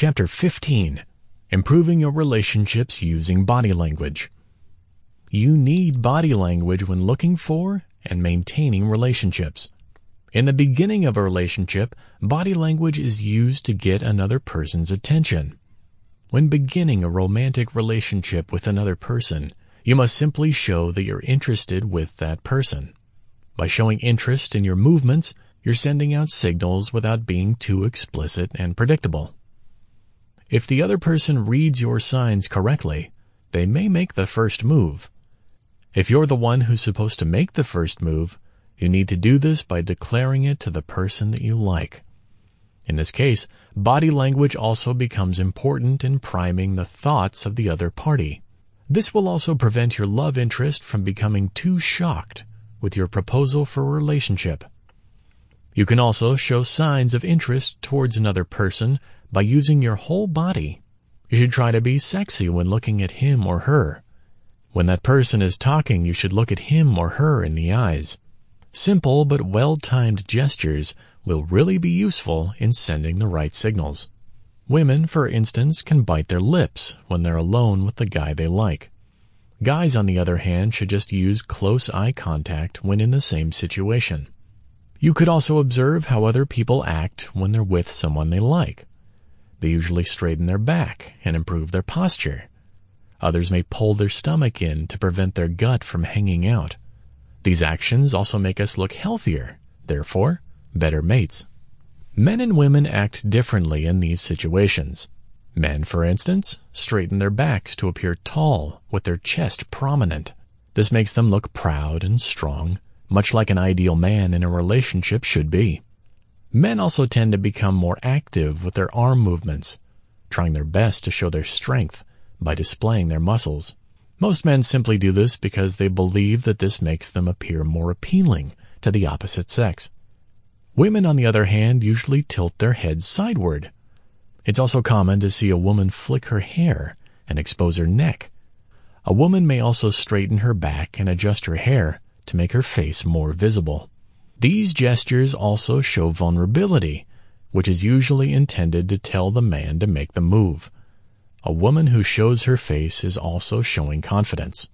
Chapter 15 Improving Your Relationships Using Body Language. You need body language when looking for and maintaining relationships. In the beginning of a relationship, body language is used to get another person's attention. When beginning a romantic relationship with another person, you must simply show that you're interested with that person. By showing interest in your movements, you're sending out signals without being too explicit and predictable. If the other person reads your signs correctly, they may make the first move. If you're the one who's supposed to make the first move, you need to do this by declaring it to the person that you like. In this case, body language also becomes important in priming the thoughts of the other party. This will also prevent your love interest from becoming too shocked with your proposal for a relationship. You can also show signs of interest towards another person by using your whole body. You should try to be sexy when looking at him or her. When that person is talking, you should look at him or her in the eyes. Simple but well-timed gestures will really be useful in sending the right signals. Women, for instance, can bite their lips when they're alone with the guy they like. Guys, on the other hand, should just use close eye contact when in the same situation. You could also observe how other people act when they're with someone they like. They usually straighten their back and improve their posture. Others may pull their stomach in to prevent their gut from hanging out. These actions also make us look healthier, therefore, better mates. Men and women act differently in these situations. Men, for instance, straighten their backs to appear tall with their chest prominent. This makes them look proud and strong, much like an ideal man in a relationship should be. Men also tend to become more active with their arm movements, trying their best to show their strength by displaying their muscles. Most men simply do this because they believe that this makes them appear more appealing to the opposite sex. Women, on the other hand, usually tilt their heads sideward. It's also common to see a woman flick her hair and expose her neck. A woman may also straighten her back and adjust her hair to make her face more visible. These gestures also show vulnerability, which is usually intended to tell the man to make the move. A woman who shows her face is also showing confidence.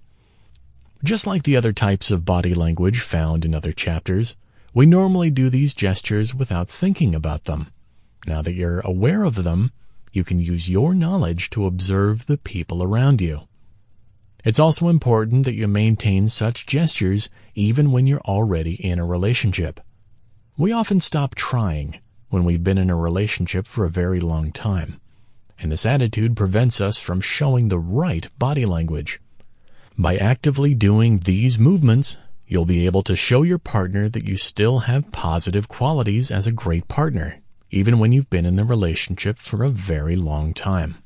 Just like the other types of body language found in other chapters, we normally do these gestures without thinking about them. Now that you're aware of them, you can use your knowledge to observe the people around you. It's also important that you maintain such gestures even when you're already in a relationship. We often stop trying when we've been in a relationship for a very long time, and this attitude prevents us from showing the right body language. By actively doing these movements, you'll be able to show your partner that you still have positive qualities as a great partner, even when you've been in the relationship for a very long time.